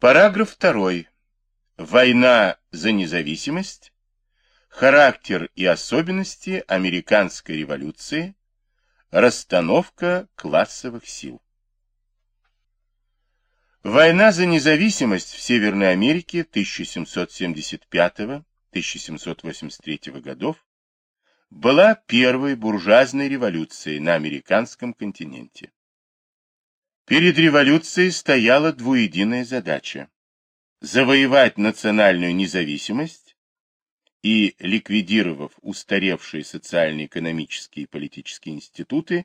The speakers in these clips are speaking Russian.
Параграф 2. Война за независимость. Характер и особенности американской революции. Расстановка классовых сил. Война за независимость в Северной Америке 1775-1783 годов была первой буржуазной революцией на американском континенте. Перед революцией стояла двуединая задача – завоевать национальную независимость и, ликвидировав устаревшие социально-экономические и политические институты,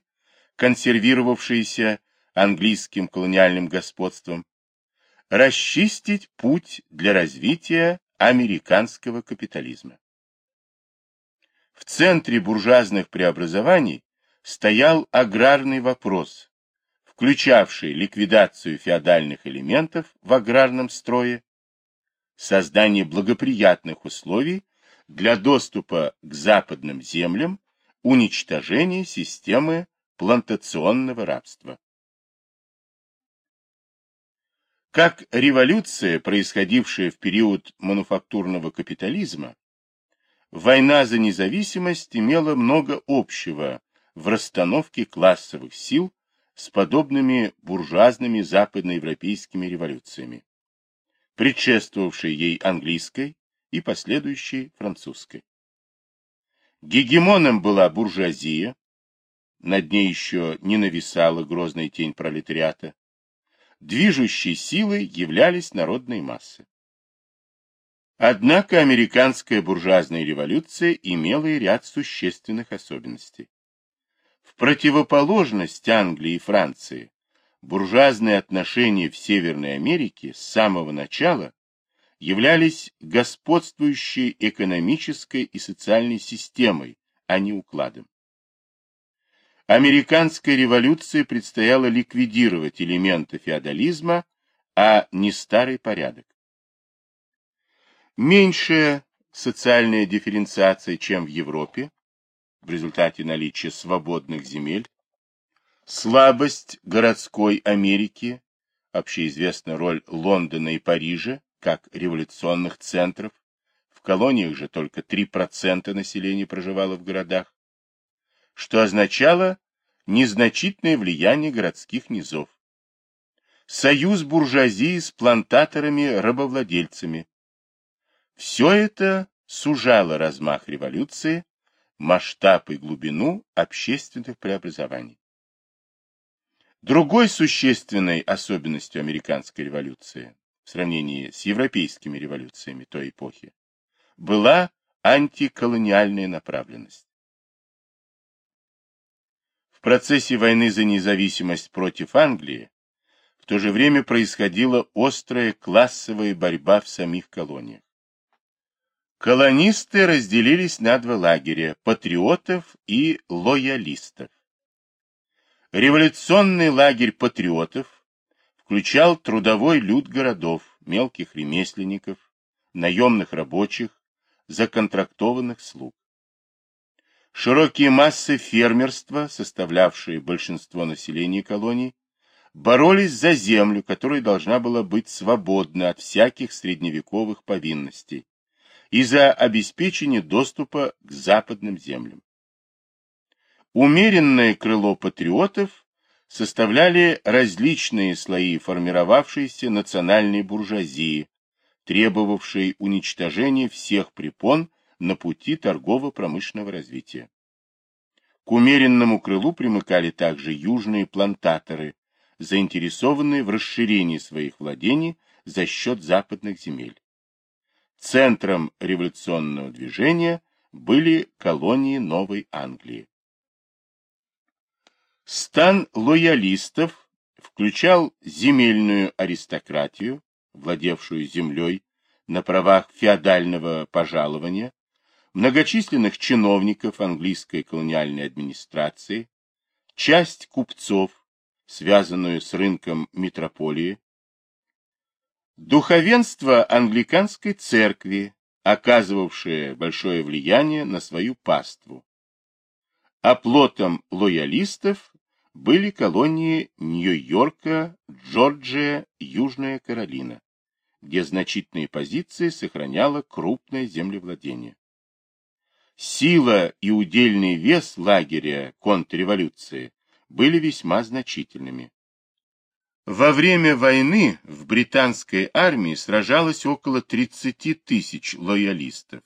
консервировавшиеся английским колониальным господством, расчистить путь для развития американского капитализма. В центре буржуазных преобразований стоял аграрный вопрос, включавший ликвидацию феодальных элементов в аграрном строе, создание благоприятных условий для доступа к западным землям, уничтожение системы плантационного рабства. Как революция, происходившая в период мануфактурного капитализма, война за независимость имела много общего в расстановке классовых сил с подобными буржуазными западноевропейскими революциями, предшествовавшей ей английской и последующей французской. Гегемоном была буржуазия, над ней еще не нависала грозная тень пролетариата, движущей силой являлись народные массы. Однако американская буржуазная революция имела и ряд существенных особенностей. Противоположность Англии и Франции, буржуазные отношения в Северной Америке с самого начала являлись господствующей экономической и социальной системой, а не укладом. Американской революции предстояло ликвидировать элементы феодализма, а не старый порядок. Меньшая социальная дифференциация, чем в Европе, в результате наличия свободных земель, слабость городской Америки, общеизвестна роль Лондона и Парижа как революционных центров, в колониях же только 3% населения проживало в городах, что означало незначительное влияние городских низов. Союз буржуазии с плантаторами-рабовладельцами. Все это сужало размах революции масштаб и глубину общественных преобразований. Другой существенной особенностью американской революции в сравнении с европейскими революциями той эпохи была антиколониальная направленность. В процессе войны за независимость против Англии в то же время происходила острая классовая борьба в самих колониях. Колонисты разделились на два лагеря – патриотов и лоялистов. Революционный лагерь патриотов включал трудовой люд городов, мелких ремесленников, наемных рабочих, законтрактованных слуг. Широкие массы фермерства, составлявшие большинство населения колоний, боролись за землю, которая должна была быть свободна от всяких средневековых повинностей, и за обеспечение доступа к западным землям. Умеренное крыло патриотов составляли различные слои формировавшейся национальной буржуазии, требовавшей уничтожения всех препон на пути торгово-промышленного развития. К умеренному крылу примыкали также южные плантаторы, заинтересованные в расширении своих владений за счет западных земель. Центром революционного движения были колонии Новой Англии. Стан лоялистов включал земельную аристократию, владевшую землей на правах феодального пожалования, многочисленных чиновников английской колониальной администрации, часть купцов, связанную с рынком метрополии, Духовенство англиканской церкви, оказывавшее большое влияние на свою паству. Оплотом лоялистов были колонии Нью-Йорка, Джорджия, Южная Каролина. где значительные позиции сохраняло крупное землевладение. Сила и удельный вес лагеря контрреволюции были весьма значительными. Во время войны в британской армии сражалось около 30 тысяч лоялистов,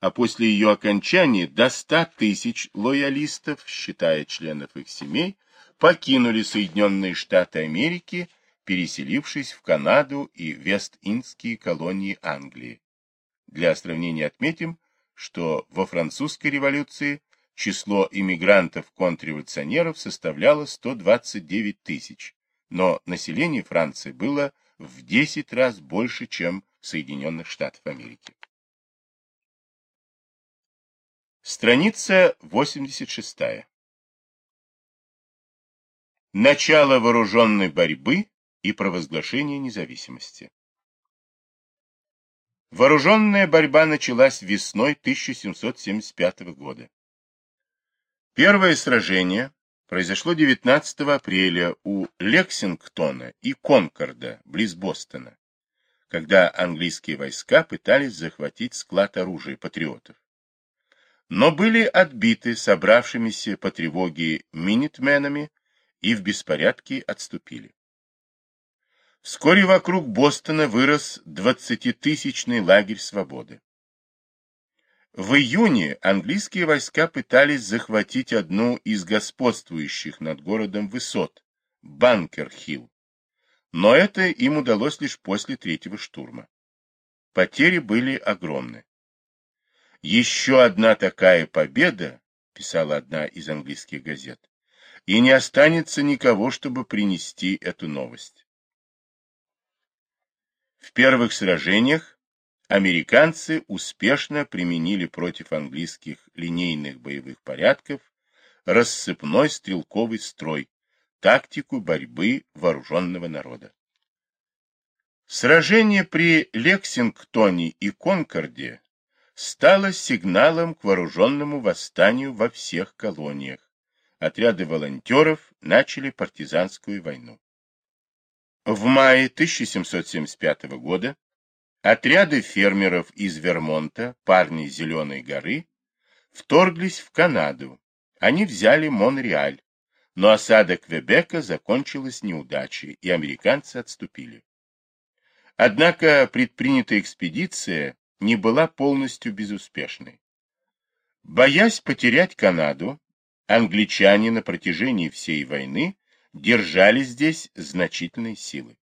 а после ее окончания до 100 тысяч лоялистов, считая членов их семей, покинули Соединенные Штаты Америки, переселившись в Канаду и Вест-Индские колонии Англии. Для сравнения отметим, что во французской революции число иммигрантов-контрреволюционеров составляло 129 тысяч, но население Франции было в 10 раз больше, чем Соединенных Штатов Америки. Страница 86. Начало вооруженной борьбы и провозглашение независимости. Вооруженная борьба началась весной 1775 года. Первое сражение произошло 19 апреля у Лексингтона и Конкорда, близ Бостона, когда английские войска пытались захватить склад оружия патриотов. Но были отбиты собравшимися по тревоге минитменами и в беспорядке отступили. Вскоре вокруг Бостона вырос двадцатитысячный лагерь свободы. В июне английские войска пытались захватить одну из господствующих над городом высот – Банкер-Хилл. Но это им удалось лишь после третьего штурма. Потери были огромны. «Еще одна такая победа», – писала одна из английских газет, – «и не останется никого, чтобы принести эту новость». В первых сражениях американцы успешно применили против английских линейных боевых порядков рассыпной стрелковый строй, тактику борьбы вооруженного народа. Сражение при Лексингтоне и Конкорде стало сигналом к вооруженному восстанию во всех колониях. Отряды волонтеров начали партизанскую войну. В мае 1775 года Отряды фермеров из Вермонта, парни Зеленой горы, вторглись в Канаду. Они взяли Монреаль, но осада Квебека закончилась неудачей, и американцы отступили. Однако предпринятая экспедиция не была полностью безуспешной. Боясь потерять Канаду, англичане на протяжении всей войны держали здесь значительные силы.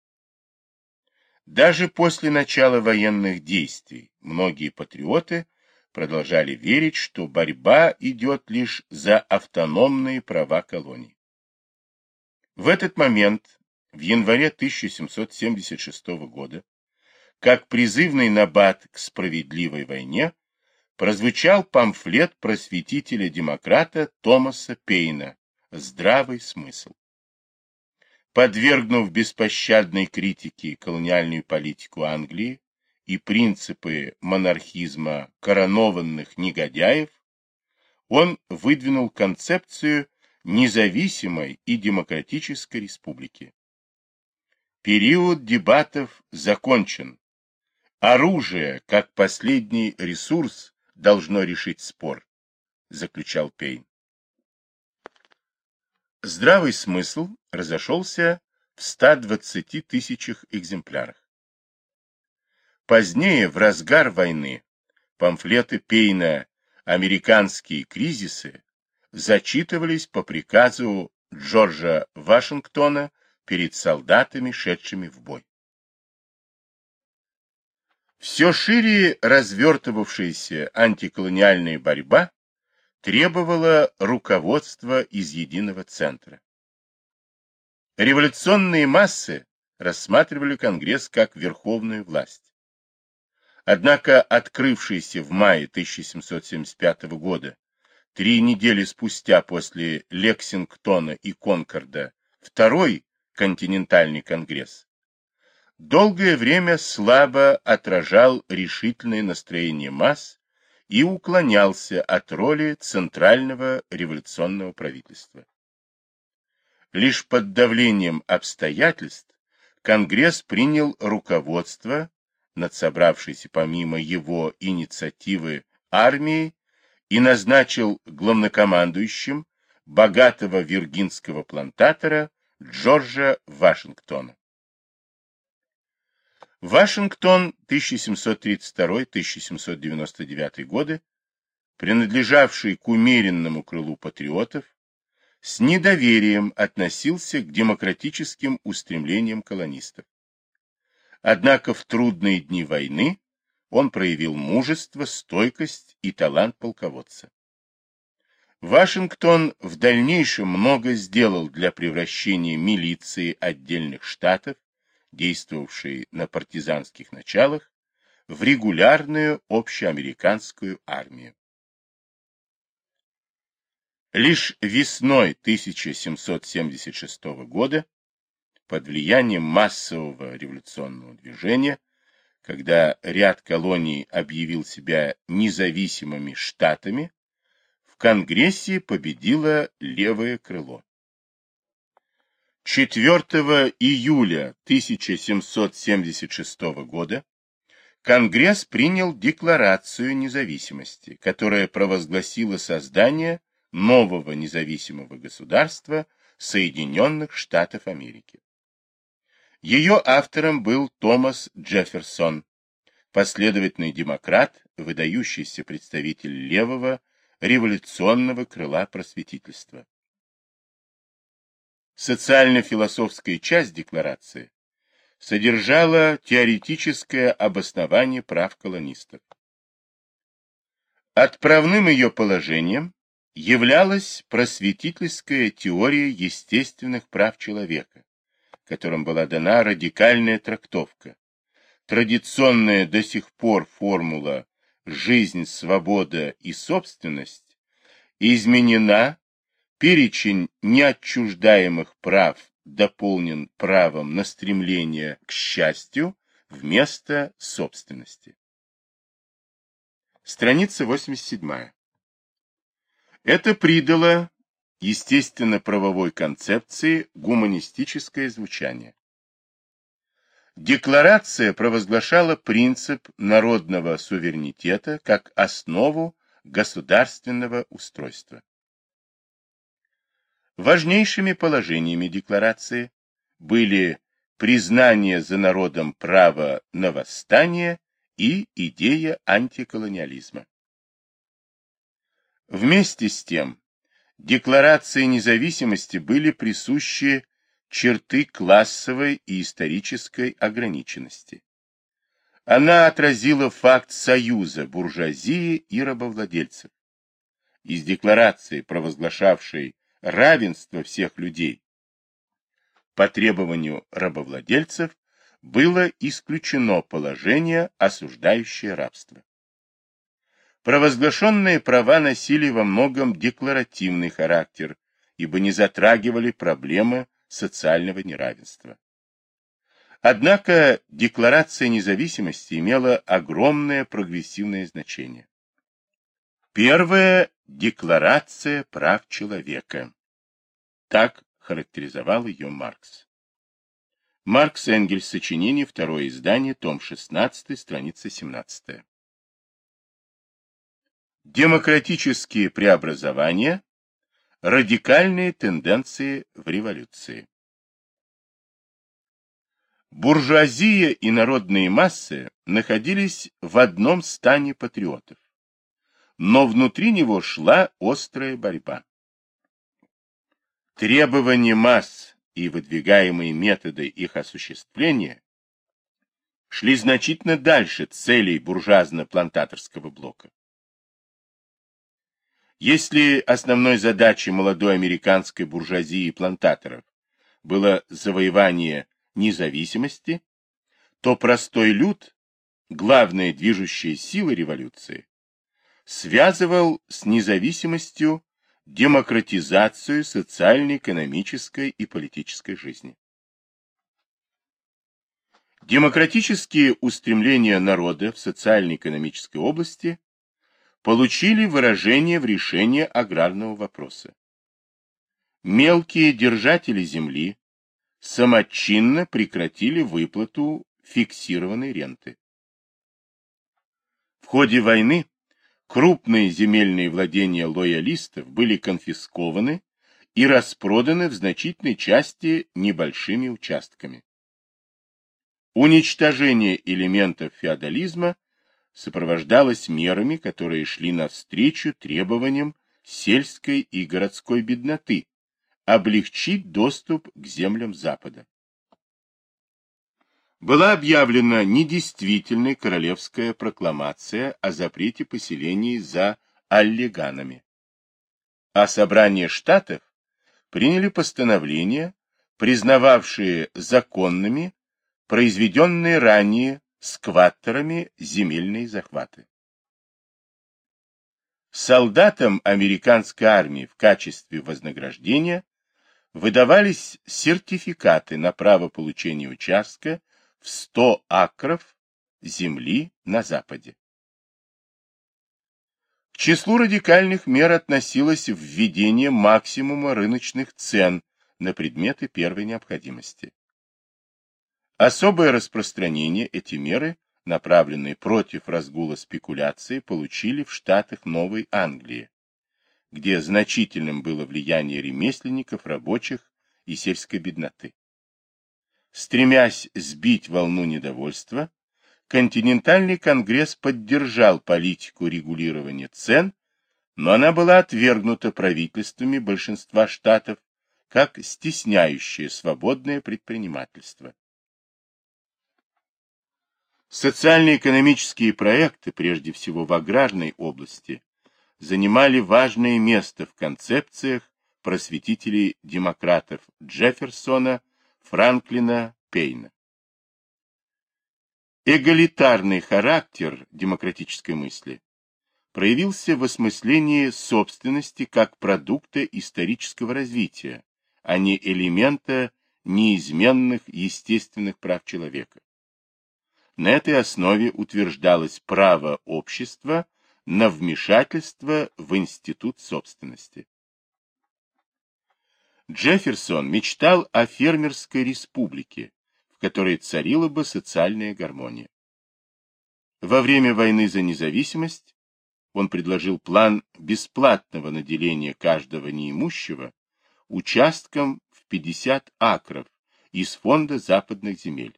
Даже после начала военных действий многие патриоты продолжали верить, что борьба идет лишь за автономные права колоний. В этот момент, в январе 1776 года, как призывный набат к справедливой войне, прозвучал памфлет просветителя-демократа Томаса Пейна «Здравый смысл» подвергнув беспощадной критике колониальную политику Англии и принципы монархизма коронованных негодяев, он выдвинул концепцию независимой и демократической республики. Период дебатов закончен. Оружие, как последний ресурс, должно решить спор, заключал Пейн. Здравый смысл разошелся в 120 тысячах экземплярах. Позднее, в разгар войны, памфлеты Пейна «Американские кризисы» зачитывались по приказу Джорджа Вашингтона перед солдатами, шедшими в бой. Все шире развертывавшаяся антиколониальная борьба требовала руководства из единого центра. Революционные массы рассматривали Конгресс как верховную власть. Однако открывшийся в мае 1775 года, три недели спустя после Лексингтона и Конкорда, второй континентальный конгресс, долгое время слабо отражал решительное настроение масс и уклонялся от роли центрального революционного правительства. Лишь под давлением обстоятельств Конгресс принял руководство над собравшейся помимо его инициативы армией и назначил главнокомандующим богатого виргинского плантатора Джорджа Вашингтона. Вашингтон 1732-1799 годы, принадлежавший к умеренному крылу патриотов, с недоверием относился к демократическим устремлениям колонистов. Однако в трудные дни войны он проявил мужество, стойкость и талант полководца. Вашингтон в дальнейшем много сделал для превращения милиции отдельных штатов, действовавшей на партизанских началах, в регулярную общеамериканскую армию. Лишь весной 1776 года, под влиянием массового революционного движения, когда ряд колоний объявил себя независимыми штатами, в Конгрессе победило левое крыло. 4 июля 1776 года Конгресс принял Декларацию независимости, которая провозгласила создание нового независимого государства Соединенных Штатов Америки. Ее автором был Томас Джефферсон, последовательный демократ, выдающийся представитель левого революционного крыла просветительства. Социально-философская часть декларации содержала теоретическое обоснование прав колонистов. Отправным ее положением являлась просветительская теория естественных прав человека, которым была дана радикальная трактовка. Традиционная до сих пор формула «жизнь, свобода и собственность» изменена, перечень неотчуждаемых прав дополнен правом на стремление к счастью вместо собственности. Страница 87. Это придало естественно-правовой концепции гуманистическое звучание. Декларация провозглашала принцип народного суверенитета как основу государственного устройства. Важнейшими положениями декларации были признание за народом права на восстание и идея антиколониализма. Вместе с тем, Декларации независимости были присущи черты классовой и исторической ограниченности. Она отразила факт союза буржуазии и рабовладельцев. Из декларации, провозглашавшей равенство всех людей, по требованию рабовладельцев было исключено положение, осуждающее рабство. Провозглашенные права носили во многом декларативный характер, ибо не затрагивали проблемы социального неравенства. Однако Декларация независимости имела огромное прогрессивное значение. Первая Декларация прав человека. Так характеризовал ее Маркс. Маркс Энгельс, сочинение, второе издание, том 16, страница 17. Демократические преобразования, радикальные тенденции в революции. Буржуазия и народные массы находились в одном стане патриотов, но внутри него шла острая борьба. Требования масс и выдвигаемые методы их осуществления шли значительно дальше целей буржуазно-плантаторского блока. Если основной задачей молодой американской буржуазии плантаторов было завоевание независимости, то простой люд, главная движущая сила революции, связывал с независимостью демократизацию социальной, экономической и политической жизни. Демократические устремления народа в социально-экономической области получили выражение в решении аграрного вопроса. Мелкие держатели земли самочинно прекратили выплату фиксированной ренты. В ходе войны крупные земельные владения лоялистов были конфискованы и распроданы в значительной части небольшими участками. Уничтожение элементов феодализма сопровождалось мерами, которые шли навстречу требованиям сельской и городской бедноты, облегчить доступ к землям Запада. Была объявлена недействительной королевская прокламация о запрете поселений за аллиганами. А собрание штатов приняли постановления, признававшие законными произведенные ранее скваттерами земельные захваты. Солдатам американской армии в качестве вознаграждения выдавались сертификаты на право получения участка в 100 акров земли на Западе. К числу радикальных мер относилось введение максимума рыночных цен на предметы первой необходимости. Особое распространение эти меры, направленные против разгула спекуляции, получили в штатах Новой Англии, где значительным было влияние ремесленников, рабочих и сельской бедноты. Стремясь сбить волну недовольства, континентальный конгресс поддержал политику регулирования цен, но она была отвергнута правительствами большинства штатов как стесняющее свободное предпринимательство. Социально-экономические проекты, прежде всего в аграрной области, занимали важное место в концепциях просветителей-демократов Джефферсона, Франклина, Пейна. Эгалитарный характер демократической мысли проявился в осмыслении собственности как продукта исторического развития, а не элемента неизменных естественных прав человека. На этой основе утверждалось право общества на вмешательство в институт собственности. Джефферсон мечтал о фермерской республике, в которой царила бы социальная гармония. Во время войны за независимость он предложил план бесплатного наделения каждого неимущего участком в 50 акров из фонда западных земель.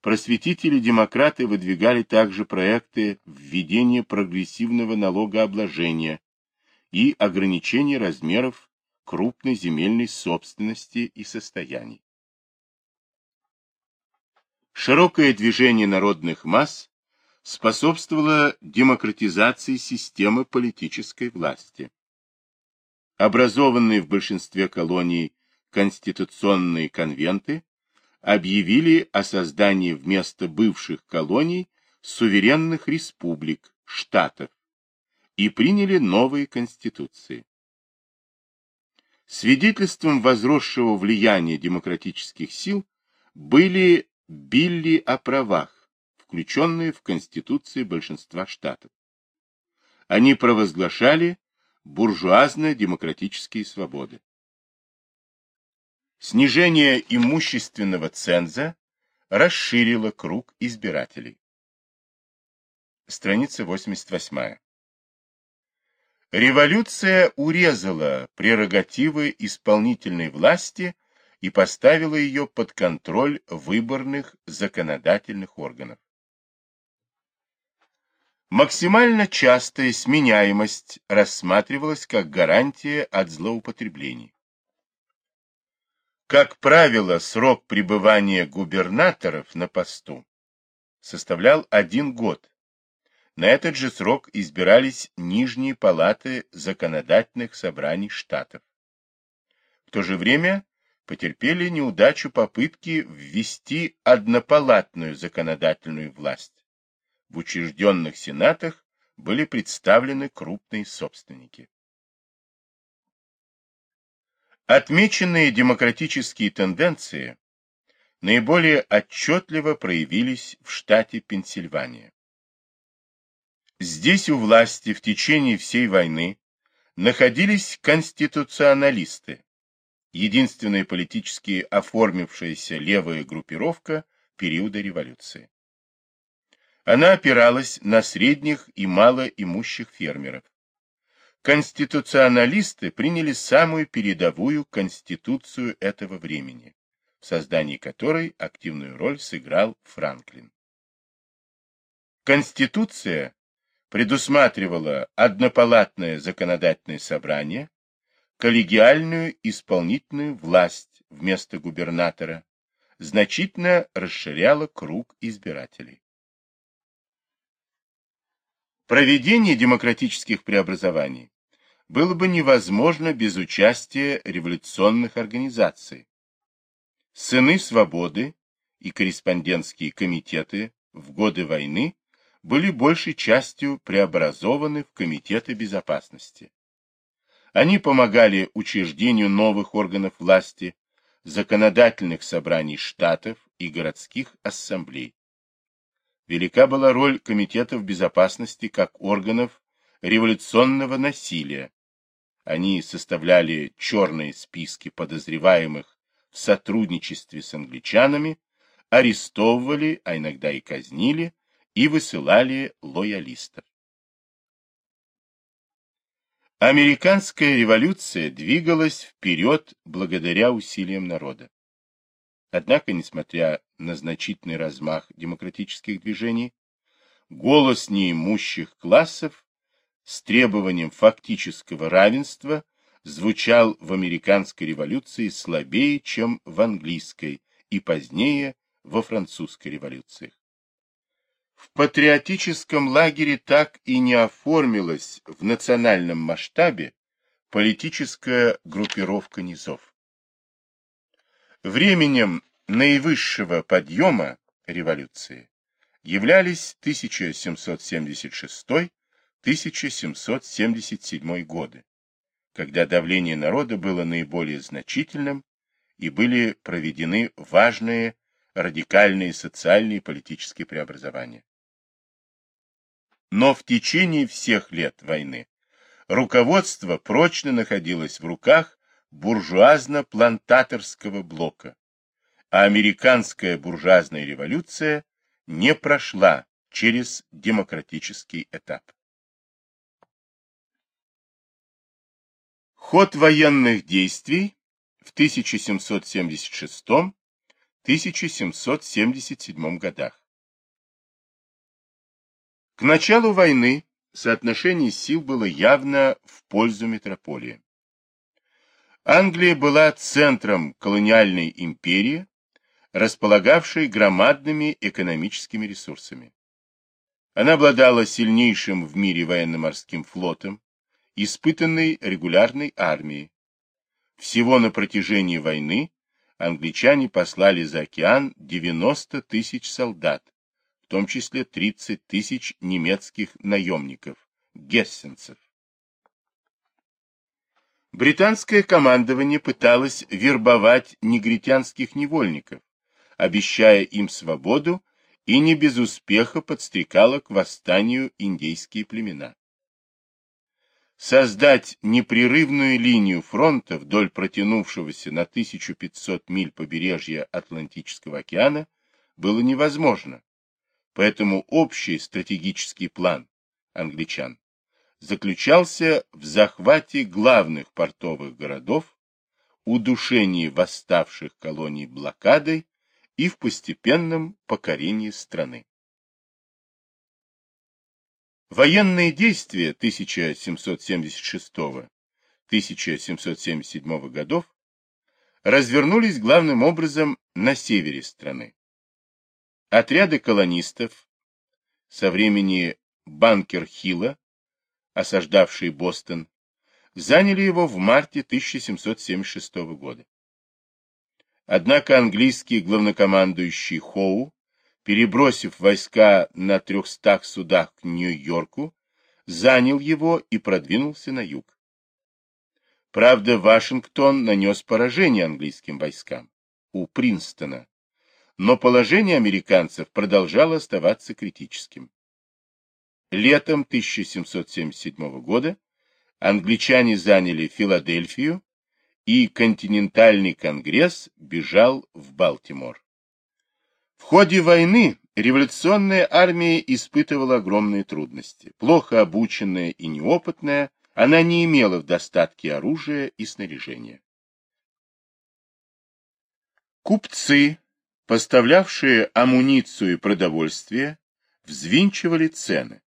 Просветители-демократы выдвигали также проекты введения прогрессивного налогообложения и ограничения размеров крупной земельной собственности и состояний. Широкое движение народных масс способствовало демократизации системы политической власти. Образованные в большинстве колоний конституционные конвенты объявили о создании вместо бывших колоний суверенных республик, штатов, и приняли новые конституции. Свидетельством возросшего влияния демократических сил были Билли о правах, включенные в конституции большинства штатов. Они провозглашали буржуазно-демократические свободы. Снижение имущественного ценза расширило круг избирателей. Страница 88. Революция урезала прерогативы исполнительной власти и поставила ее под контроль выборных законодательных органов. Максимально частая сменяемость рассматривалась как гарантия от злоупотреблений. Как правило, срок пребывания губернаторов на посту составлял один год. На этот же срок избирались нижние палаты законодательных собраний штатов. В то же время потерпели неудачу попытки ввести однопалатную законодательную власть. В учрежденных сенатах были представлены крупные собственники. Отмеченные демократические тенденции наиболее отчетливо проявились в штате Пенсильвания. Здесь у власти в течение всей войны находились конституционалисты, единственная политически оформившаяся левая группировка периода революции. Она опиралась на средних и малоимущих фермеров. Конституционалисты приняли самую передовую конституцию этого времени, в создании которой активную роль сыграл Франклин. Конституция предусматривала однопалатное законодательное собрание, коллегиальную исполнительную власть вместо губернатора, значительно расширяла круг избирателей. Проведение демократических преобразований было бы невозможно без участия революционных организаций. Сыны свободы и корреспондентские комитеты в годы войны были большей частью преобразованы в комитеты безопасности. Они помогали учреждению новых органов власти, законодательных собраний штатов и городских ассамблей. Велика была роль комитетов безопасности как органов революционного насилия. Они составляли черные списки подозреваемых в сотрудничестве с англичанами, арестовывали, а иногда и казнили, и высылали лоялистов. Американская революция двигалась вперед благодаря усилиям народа. Однако, несмотря на значительный размах демократических движений, голос неимущих классов с требованием фактического равенства звучал в американской революции слабее, чем в английской и позднее во французской революциях. В патриотическом лагере так и не оформилась в национальном масштабе политическая группировка низов. Временем наивысшего подъема революции являлись 1776-1777 годы, когда давление народа было наиболее значительным и были проведены важные радикальные социальные и политические преобразования. Но в течение всех лет войны руководство прочно находилось в руках буржуазно-плантаторского блока, а американская буржуазная революция не прошла через демократический этап. Ход военных действий в 1776-1777 годах. К началу войны соотношение сил было явно в пользу метрополии. Англия была центром колониальной империи, располагавшей громадными экономическими ресурсами. Она обладала сильнейшим в мире военно-морским флотом, испытанной регулярной армией. Всего на протяжении войны англичане послали за океан 90 тысяч солдат, в том числе 30 тысяч немецких наемников, гессенцев. Британское командование пыталось вербовать негритянских невольников, обещая им свободу, и не без успеха подстрекало к восстанию индейские племена. Создать непрерывную линию фронта вдоль протянувшегося на 1500 миль побережья Атлантического океана было невозможно, Поэтому общий стратегический план англичан заключался в захвате главных портовых городов, удушении восставших колоний блокадой и в постепенном покорении страны. Военные действия 1776-1777 годов развернулись главным образом на севере страны. Отряды колонистов со времени Банкер-Хилла, осаждавшие Бостон, заняли его в марте 1776 года. Однако английский главнокомандующий Хоу, перебросив войска на трехстах судах к Нью-Йорку, занял его и продвинулся на юг. Правда, Вашингтон нанес поражение английским войскам у Принстона, но положение американцев продолжало оставаться критическим. Летом 1777 года англичане заняли Филадельфию, и континентальный конгресс бежал в Балтимор. В ходе войны революционная армия испытывала огромные трудности. Плохо обученная и неопытная, она не имела в достатке оружия и снаряжения. Купцы, поставлявшие амуницию и продовольствие, взвинчивали цены.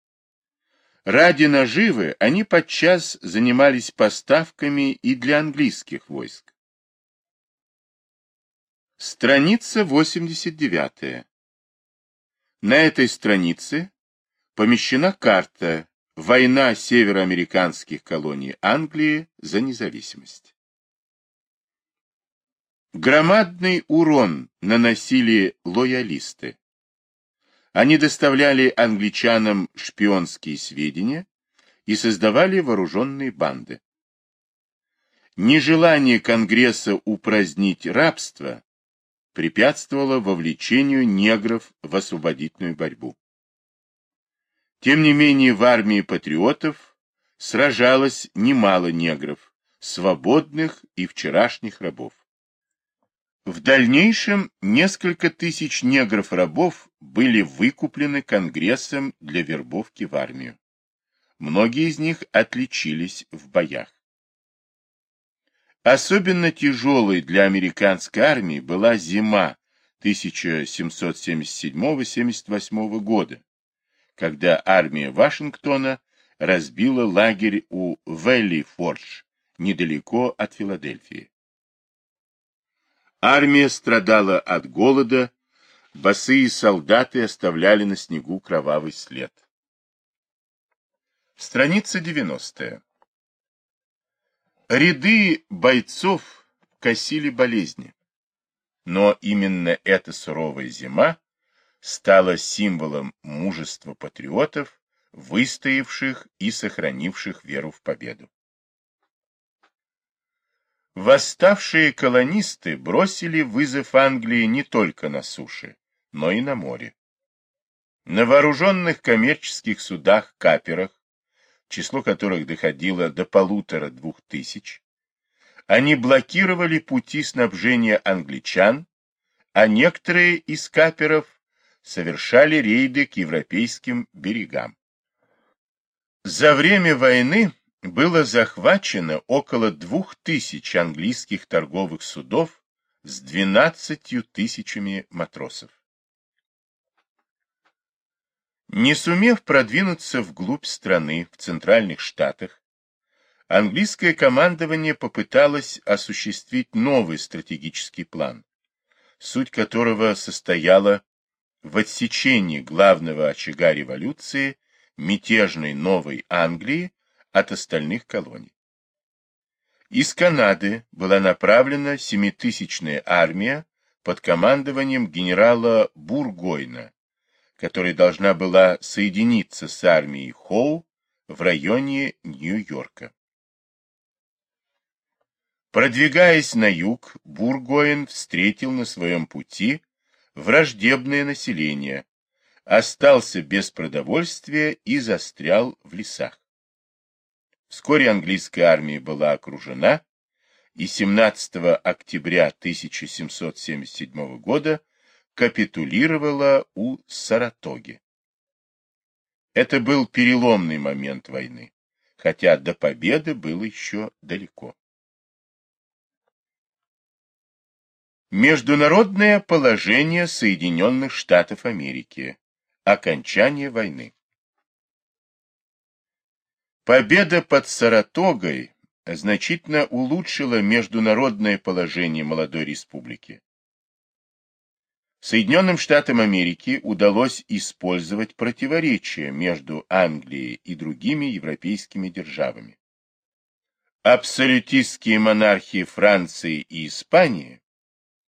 Ради наживы они подчас занимались поставками и для английских войск. Страница 89. На этой странице помещена карта «Война североамериканских колоний Англии за независимость». Громадный урон наносили лоялисты. Они доставляли англичанам шпионские сведения и создавали вооруженные банды. Нежелание Конгресса упразднить рабство препятствовало вовлечению негров в освободительную борьбу. Тем не менее в армии патриотов сражалось немало негров, свободных и вчерашних рабов. В дальнейшем несколько тысяч негров-рабов были выкуплены Конгрессом для вербовки в армию. Многие из них отличились в боях. Особенно тяжелой для американской армии была зима 1777-78 года, когда армия Вашингтона разбила лагерь у Велли-Фордж, недалеко от Филадельфии. Армия страдала от голода, босые солдаты оставляли на снегу кровавый след. Страница 90. Ряды бойцов косили болезни. Но именно эта суровая зима стала символом мужества патриотов, выстоявших и сохранивших веру в победу. Восставшие колонисты бросили вызов Англии не только на суше, но и на море. На вооруженных коммерческих судах-каперах, число которых доходило до полутора-двух тысяч, они блокировали пути снабжения англичан, а некоторые из каперов совершали рейды к европейским берегам. За время войны было захвачено около двух тысяч английских торговых судов с двенадцатью тысячами матросов. Не сумев продвинуться вглубь страны, в центральных штатах, английское командование попыталось осуществить новый стратегический план, суть которого состояла в отсечении главного очага революции, мятежной Новой Англии, от остальных колоний. Из Канады была направлена семитысячная армия под командованием генерала Бургойна, которая должна была соединиться с армией Хоу в районе Нью-Йорка. Продвигаясь на юг, Бургоин встретил на своем пути враждебное население, остался без продовольствия и застрял в лесах. Вскоре английская армия была окружена, и 17 октября 1777 года капитулировала у Саратоги. Это был переломный момент войны, хотя до победы было еще далеко. Международное положение Соединенных Штатов Америки. Окончание войны. Победа под Саратогой значительно улучшила международное положение молодой республики. Соединенным Штатам Америки удалось использовать противоречия между Англией и другими европейскими державами. Абсолютистские монархии Франции и Испании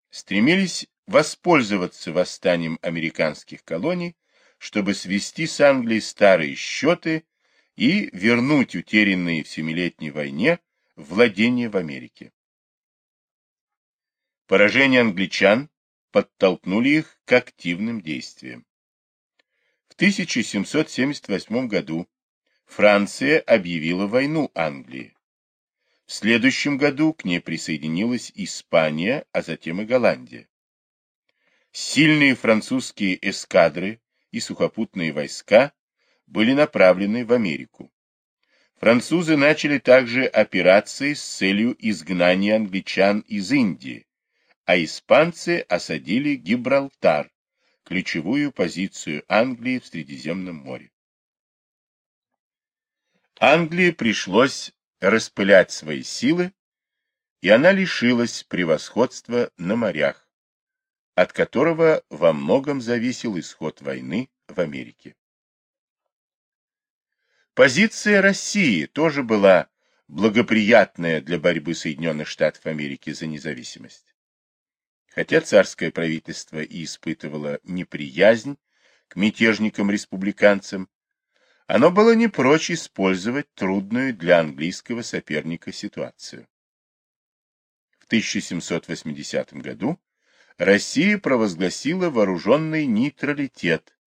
стремились воспользоваться восстанием американских колоний, чтобы свести с Англией старые счеты и вернуть утерянные в Семилетней войне владения в Америке. Поражение англичан подтолкнули их к активным действиям. В 1778 году Франция объявила войну Англии. В следующем году к ней присоединилась Испания, а затем и Голландия. Сильные французские эскадры и сухопутные войска были направлены в Америку. Французы начали также операции с целью изгнания англичан из Индии, а испанцы осадили Гибралтар, ключевую позицию Англии в Средиземном море. Англии пришлось распылять свои силы, и она лишилась превосходства на морях, от которого во многом зависел исход войны в Америке. Позиция России тоже была благоприятная для борьбы Соединенных Штатов Америки за независимость. Хотя царское правительство и испытывало неприязнь к мятежникам-республиканцам, оно было не прочь использовать трудную для английского соперника ситуацию. В 1780 году Россия провозгласила вооруженный нейтралитет,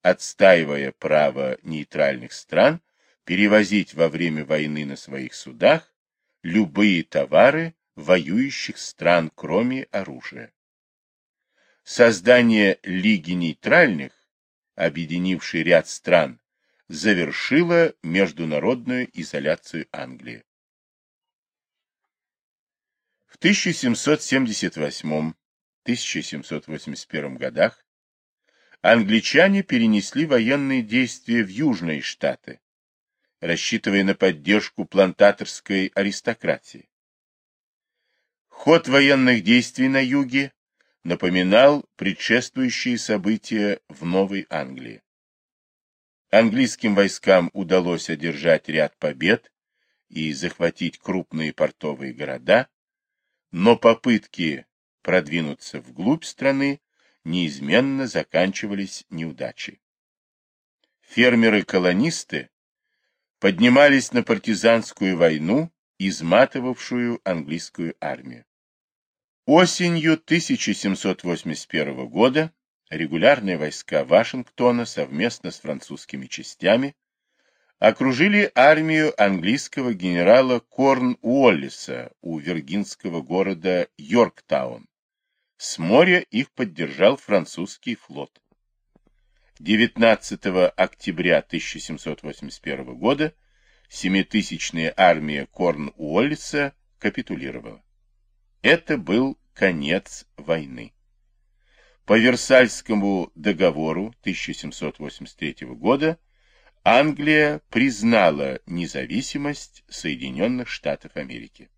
отстаивая право нейтральных стран перевозить во время войны на своих судах любые товары воюющих стран, кроме оружия. Создание Лиги нейтральных, объединившей ряд стран, завершило международную изоляцию Англии. В 1778-1781 годах англичане перенесли военные действия в Южные Штаты, рассчитывая на поддержку плантаторской аристократии. Ход военных действий на юге напоминал предшествующие события в Новой Англии. Английским войскам удалось одержать ряд побед и захватить крупные портовые города, но попытки продвинуться вглубь страны неизменно заканчивались неудачей. Фермеры-колонисты поднимались на партизанскую войну, изматывавшую английскую армию. Осенью 1781 года регулярные войска Вашингтона совместно с французскими частями окружили армию английского генерала Корн Уоллиса у виргинского города Йорктаун. С моря их поддержал французский флот. 19 октября 1781 года семитысячная армия Корн-Уоллиса капитулировала. Это был конец войны. По Версальскому договору 1783 года Англия признала независимость Соединенных Штатов Америки.